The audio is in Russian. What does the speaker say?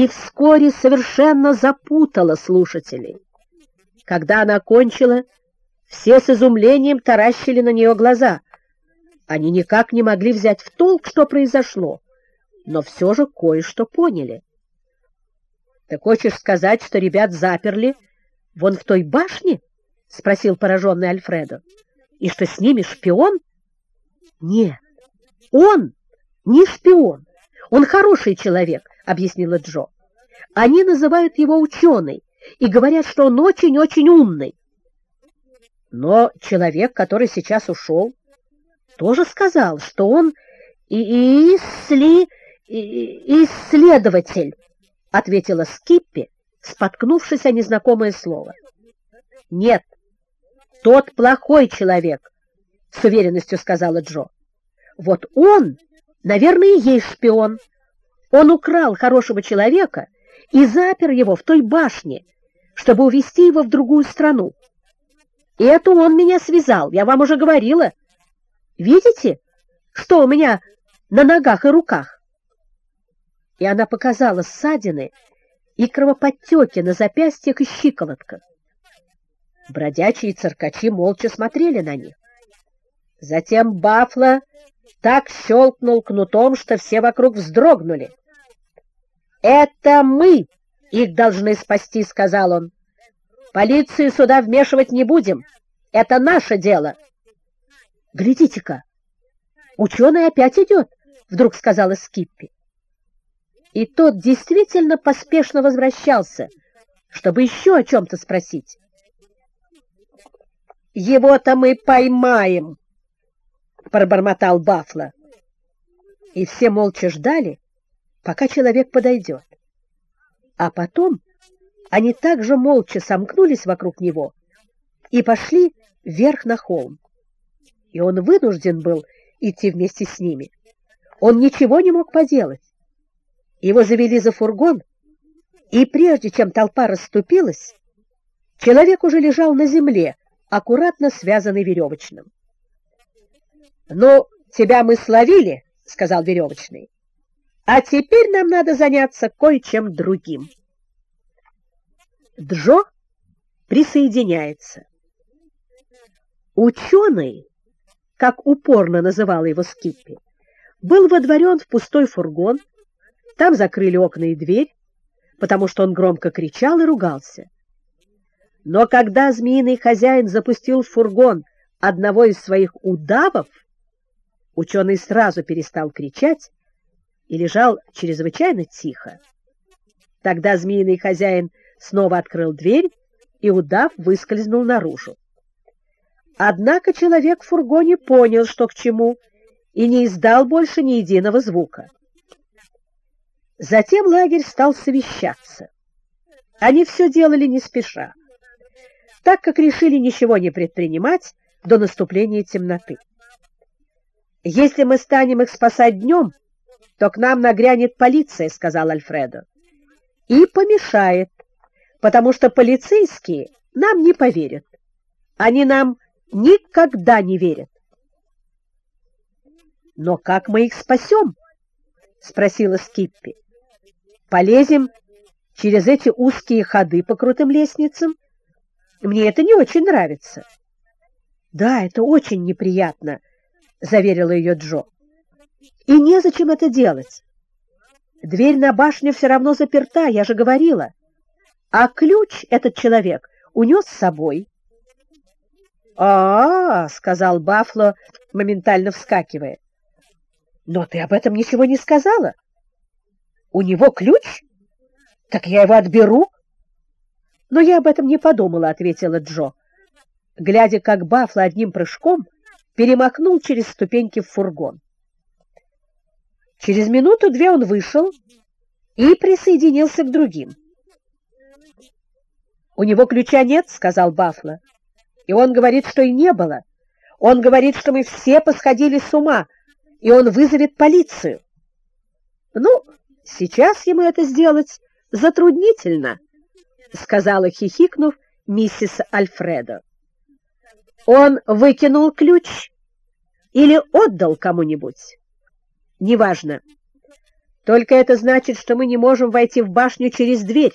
и вскоре совершенно запутала слушателей. Когда она кончила, все с изумлением таращили на нее глаза. Они никак не могли взять в толк, что произошло, но все же кое-что поняли. «Ты хочешь сказать, что ребят заперли вон в той башне?» — спросил пораженный Альфредо. «И что с ними шпион?» «Нет, он не шпион, он хороший человек», — объяснила Джо. «Они называют его ученый и говорят, что он очень-очень умный. Но человек, который сейчас ушел, тоже сказал, что он и исли... и исследователь, ответила Скиппи, споткнувшись о незнакомое слово. Нет, тот плохой человек, с уверенностью сказала Джо. Вот он, наверное, и есть шпион. Он украл хорошего человека и запер его в той башне, чтобы увезти его в другую страну. И это он меня связал, я вам уже говорила. Видите, что у меня на ногах и руках? И она показала ссадины и кровоподтеки на запястьях и щиколотках. Бродячие циркачи молча смотрели на них. Затем Бафло так щелкнул кнутом, что все вокруг вздрогнули. «Это мы их должны спасти», — сказал он. Полицию сюда вмешивать не будем. Это наше дело. Глядите-ка, ученый опять идет, вдруг сказала Скиппи. И тот действительно поспешно возвращался, чтобы еще о чем-то спросить. «Его-то мы поймаем!» — пробормотал Бафло. И все молча ждали, пока человек подойдет. А потом они также молча сомкнулись вокруг него и пошли вверх на холм. И он вынужден был идти вместе с ними. Он ничего не мог поделать. Его завели за фургон, и прежде чем толпа расступилась, человек уже лежал на земле, аккуратно связанный веревочным. «Ну, тебя мы словили», — сказал веревочный, — «а теперь нам надо заняться кое-чем другим». Джо присоединяется. Ученый, как упорно называла его Скиппи, был водворен в пустой фургон, там закрыли окна и дверь, потому что он громко кричал и ругался. Но когда змеиный хозяин запустил в фургон одного из своих удавов, ученый сразу перестал кричать и лежал чрезвычайно тихо. Тогда змеиный хозяин снова открыл дверь, и удав выскользнул наружу. Однако человек в фургоне понял, что к чему, и не издал больше ни единого звука. Затем лагерь стал совещаться. Они все делали не спеша, так как решили ничего не предпринимать до наступления темноты. «Если мы станем их спасать днем, то к нам нагрянет полиция», — сказал Альфредо, — «и помешает потому что полицейские нам не поверят. Они нам никогда не верят. «Но как мы их спасем?» — спросила Скиппи. «Полезем через эти узкие ходы по крутым лестницам? Мне это не очень нравится». «Да, это очень неприятно», — заверила ее Джо. «И незачем это делать. Дверь на башню все равно заперта, я же говорила. А ключ этот человек унес с собой. а, -а, -а сказал Бафло, моментально вскакивая. «Но ты об этом ничего не сказала. У него ключ? Так я его отберу». «Но я об этом не подумала», — ответила Джо, глядя, как Бафло одним прыжком перемахнул через ступеньки в фургон. Через минуту-две он вышел и присоединился к другим. «У него ключа нет», — сказал Бафло. «И он говорит, что и не было. Он говорит, что мы все посходили с ума, и он вызовет полицию». «Ну, сейчас ему это сделать затруднительно», — сказала, хихикнув, миссис Альфредо. «Он выкинул ключ или отдал кому-нибудь? Неважно. Только это значит, что мы не можем войти в башню через дверь.